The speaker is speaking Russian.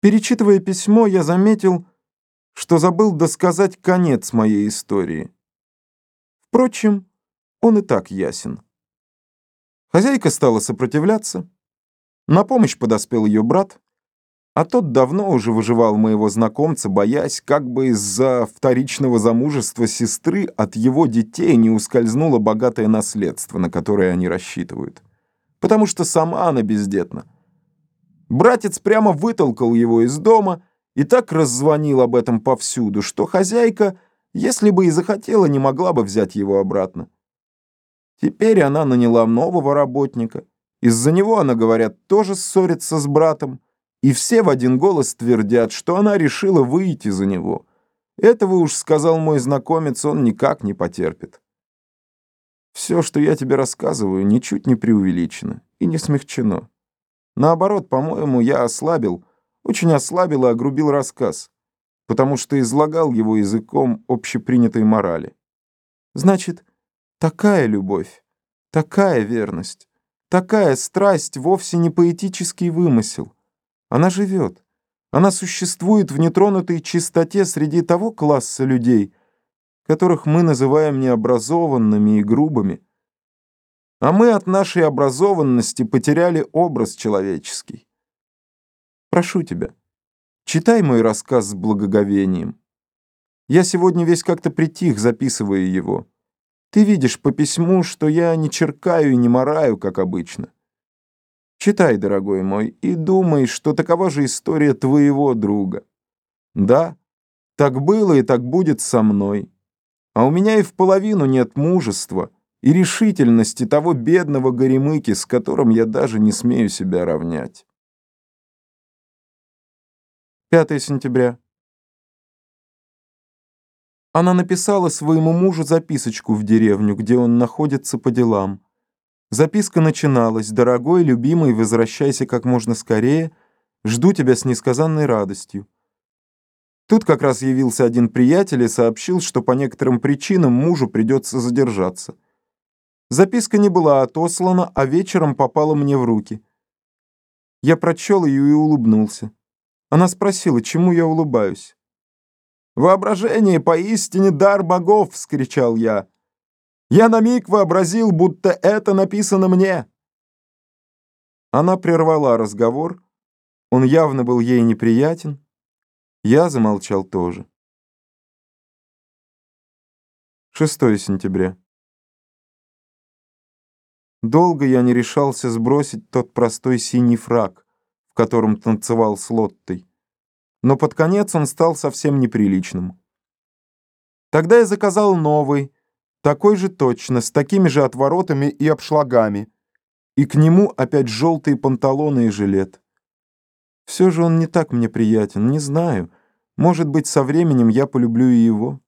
Перечитывая письмо, я заметил, что забыл досказать конец моей истории. Впрочем, он и так ясен. Хозяйка стала сопротивляться. На помощь подоспел ее брат, а тот давно уже выживал моего знакомца, боясь, как бы из-за вторичного замужества сестры от его детей не ускользнуло богатое наследство, на которое они рассчитывают. Потому что сама она бездетна. Братец прямо вытолкал его из дома и так раззвонил об этом повсюду, что хозяйка, если бы и захотела, не могла бы взять его обратно. Теперь она наняла нового работника. Из-за него она, говорят, тоже ссорится с братом. И все в один голос твердят, что она решила выйти за него. Этого уж сказал мой знакомец, он никак не потерпит. Все, что я тебе рассказываю, ничуть не преувеличено и не смягчено. Наоборот, по-моему, я ослабил, очень ослабил и огрубил рассказ, потому что излагал его языком общепринятой морали. Значит, такая любовь, такая верность, такая страсть вовсе не поэтический вымысел. Она живет. Она существует в нетронутой чистоте среди того класса людей, которых мы называем необразованными и грубыми, а мы от нашей образованности потеряли образ человеческий. Прошу тебя, читай мой рассказ с благоговением. Я сегодня весь как-то притих, записывая его. Ты видишь по письму, что я не черкаю и не мораю, как обычно. Читай, дорогой мой, и думай, что такова же история твоего друга. Да, так было и так будет со мной. А у меня и в половину нет мужества — и решительности того бедного горемыки, с которым я даже не смею себя равнять. 5 сентября. Она написала своему мужу записочку в деревню, где он находится по делам. Записка начиналась «Дорогой, любимый, возвращайся как можно скорее. Жду тебя с несказанной радостью». Тут как раз явился один приятель и сообщил, что по некоторым причинам мужу придется задержаться. Записка не была отослана, а вечером попала мне в руки. Я прочел ее и улыбнулся. Она спросила, чему я улыбаюсь. «Воображение поистине дар богов!» — вскричал я. «Я на миг вообразил, будто это написано мне!» Она прервала разговор. Он явно был ей неприятен. Я замолчал тоже. 6 сентября. Долго я не решался сбросить тот простой синий фраг, в котором танцевал с Лоттой. Но под конец он стал совсем неприличным. Тогда я заказал новый, такой же точно, с такими же отворотами и обшлагами, и к нему опять желтые панталоны и жилет. Все же он не так мне приятен, не знаю. Может быть, со временем я полюблю и его.